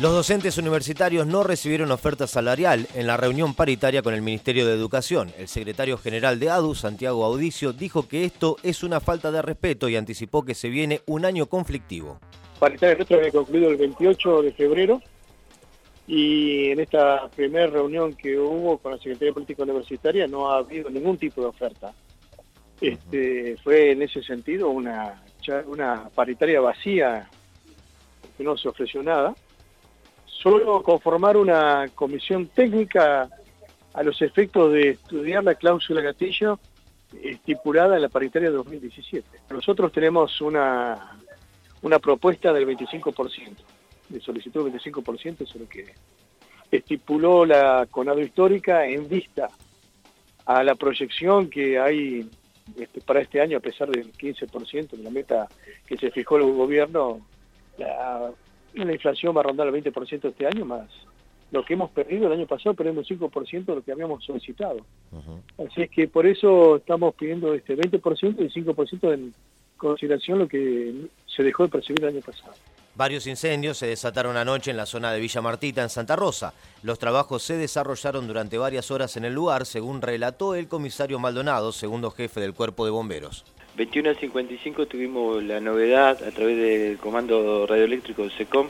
Los docentes universitarios no recibieron oferta salarial en la reunión paritaria con el Ministerio de Educación. El secretario general de ADU, Santiago Audicio, dijo que esto es una falta de respeto y anticipó que se viene un año conflictivo. Paritaria nuestra había concluido el 28 de febrero y en esta primera reunión que hubo con la Secretaría Política Universitaria no ha habido ningún tipo de oferta. Este, fue en ese sentido una, una paritaria vacía, que no se ofreció nada solo conformar una comisión técnica a los efectos de estudiar la cláusula gatillo estipulada en la paritaria de 2017. Nosotros tenemos una, una propuesta del 25%, de solicitud del 25%, eso es lo que estipuló la Conado Histórica en vista a la proyección que hay este, para este año, a pesar del 15% de la meta que se fijó el gobierno, la inflación va a rondar el 20% este año, más lo que hemos perdido el año pasado, perdemos 5% de lo que habíamos solicitado. Así es que por eso estamos pidiendo este 20% y 5% en consideración lo que se dejó de percibir el año pasado. Varios incendios se desataron anoche en la zona de Villa Martita, en Santa Rosa. Los trabajos se desarrollaron durante varias horas en el lugar, según relató el comisario Maldonado, segundo jefe del cuerpo de bomberos. 21 a 55 tuvimos la novedad a través del comando radioeléctrico SECOM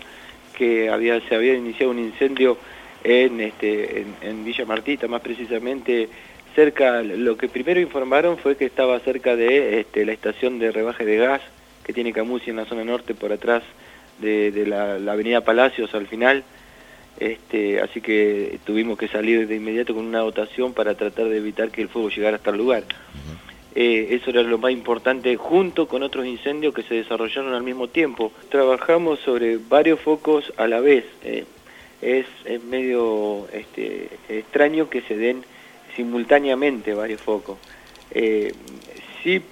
que había, se había iniciado un incendio en, este, en, Villa Martita, más precisamente cerca, lo que primero informaron fue que estaba cerca de este, la estación de rebaje de gas que tiene Camusi en la zona norte por atrás de, la, avenida Palacios al final, este, así que tuvimos que salir de inmediato con una dotación para tratar de evitar que el fuego llegara hasta el lugar. Eh, eso era lo más importante, junto con otros incendios que se desarrollaron al mismo tiempo. Trabajamos sobre varios focos a la vez. Eh. Es, medio este, extraño que se den simultáneamente varios focos. Eh, sí,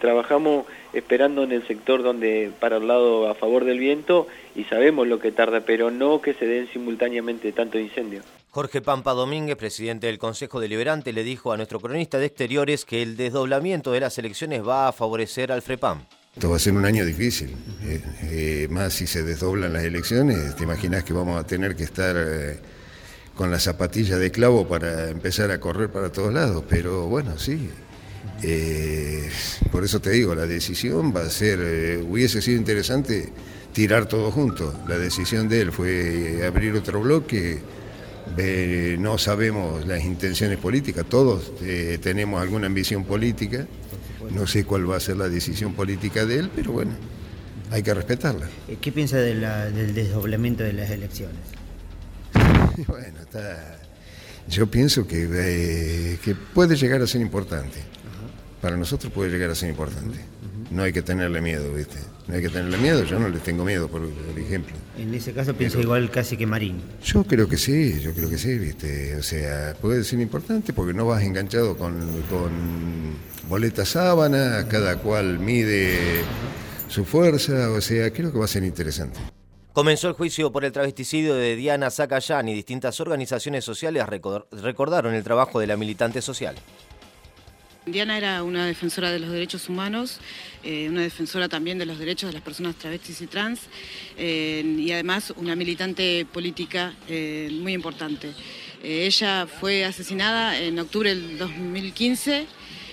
trabajamos esperando en el sector donde para el lado a favor del viento y sabemos lo que tarda, pero no que se den simultáneamente tantos incendios. Jorge Pampa Domínguez, presidente del Consejo Deliberante, le dijo a nuestro cronista de Exteriores que el desdoblamiento de las elecciones va a favorecer al FREPAM. Esto va a ser un año difícil, eh, eh, más si se desdoblan las elecciones, te imaginas que vamos a tener que estar eh, con la zapatilla de clavo para empezar a correr para todos lados, pero bueno, sí. por eso te digo, la decisión va a ser, hubiese sido interesante tirar todo junto. La decisión de él fue abrir otro bloque no sabemos las intenciones políticas, todos eh, tenemos alguna ambición política, no sé cuál va a ser la decisión política de él, pero bueno, hay que respetarla. Eh, ¿Qué piensa del desdoblamiento de las elecciones? bueno, está, yo pienso que, eh, que puede llegar a ser importante. Para nosotros puede llegar a ser importante no hay que tenerle miedo, ¿viste? No hay que tenerle miedo, yo no le tengo miedo, por, ejemplo. En ese caso pienso igual casi que Marín. Yo creo que sí, yo creo que sí, ¿viste? O sea, puede ser importante porque no vas enganchado con, con boleta sábana, cada cual mide su fuerza, o sea, creo que va a ser interesante. Comenzó el juicio por el travesticidio de Diana Zacayán y distintas organizaciones sociales recordaron el trabajo de la militante social. Diana era una defensora de los derechos humanos, eh, una defensora también de los derechos de las personas travestis y trans eh, y además una militante política eh, muy importante. ella fue asesinada en octubre del 2015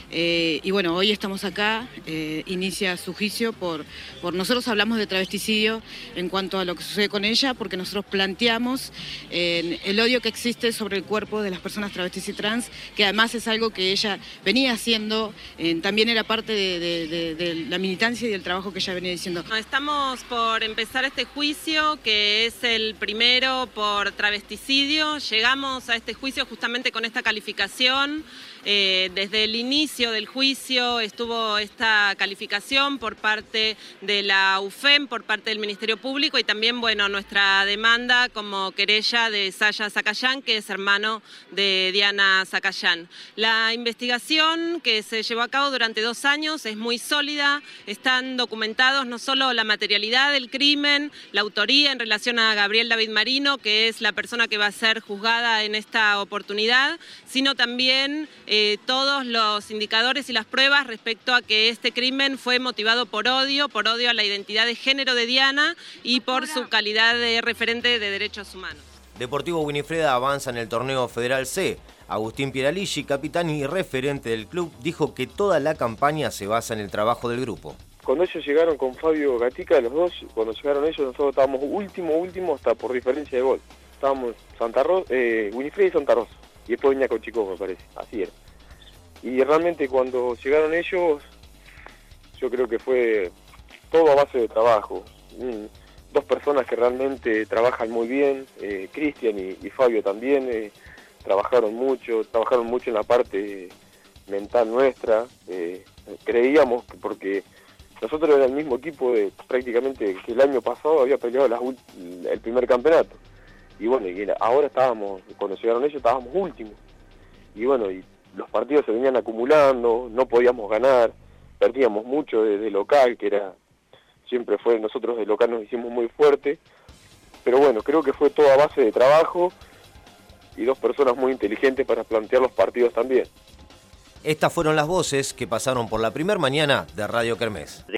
eh, y bueno, hoy estamos acá, eh, inicia su juicio por, por, nosotros hablamos de travesticidio en cuanto a lo que sucede con ella, porque nosotros planteamos eh, el odio que existe sobre el cuerpo de las personas travestis y trans, que además es algo que ella venía haciendo, también era parte de, la militancia y del trabajo que ella venía diciendo. Estamos por empezar este juicio, que es el primero por travesticidio. Llegamos a este juicio justamente con esta calificación. desde el inicio del juicio estuvo esta calificación por parte de la UFEM, por parte del Ministerio Público y también, bueno, nuestra demanda como querella de Saya Zacayán, que es hermano de Diana Zacayán. La investigación que se llevó a cabo durante dos años es muy sólida, están documentados no solo la materialidad del crimen, la autoría en relación a Gabriel David Marino, que es la persona que va a ser juzgada en esta oportunidad, sino también eh, todos los indicadores y las pruebas respecto a que este crimen fue motivado por odio, por odio a la identidad de género de Diana y por su calidad de referente de derechos humanos. Deportivo Winifreda avanza en el torneo Federal C. Agustín Pieralici, capitán y referente del club, dijo que toda la campaña se basa en el trabajo del grupo. Cuando ellos llegaron con Fabio Gatica, los dos, cuando llegaron ellos, nosotros estábamos último, último, hasta por diferencia de gol. Estábamos Santa Rosa, eh, Winifred y Santa Rosa. Y después venía con Chico, me parece. Así era. Y realmente cuando llegaron ellos, yo creo que fue todo a base de trabajo. Dos personas que realmente trabajan muy bien, eh, Cristian y, Fabio también, eh, trabajaron mucho, trabajaron mucho en la parte mental nuestra. Eh, creíamos que porque nosotros era el mismo equipo de prácticamente que el año pasado había peleado el primer campeonato. Y bueno, y ahora estábamos, cuando llegaron ellos estábamos últimos. Y bueno, y los partidos se venían acumulando, no podíamos ganar, perdíamos mucho desde local, que era siempre fue, nosotros de local nos hicimos muy fuerte. Pero bueno, creo que fue toda base de trabajo y dos personas muy inteligentes para plantear los partidos también. Estas fueron las voces que pasaron por la primer mañana de Radio Kermés.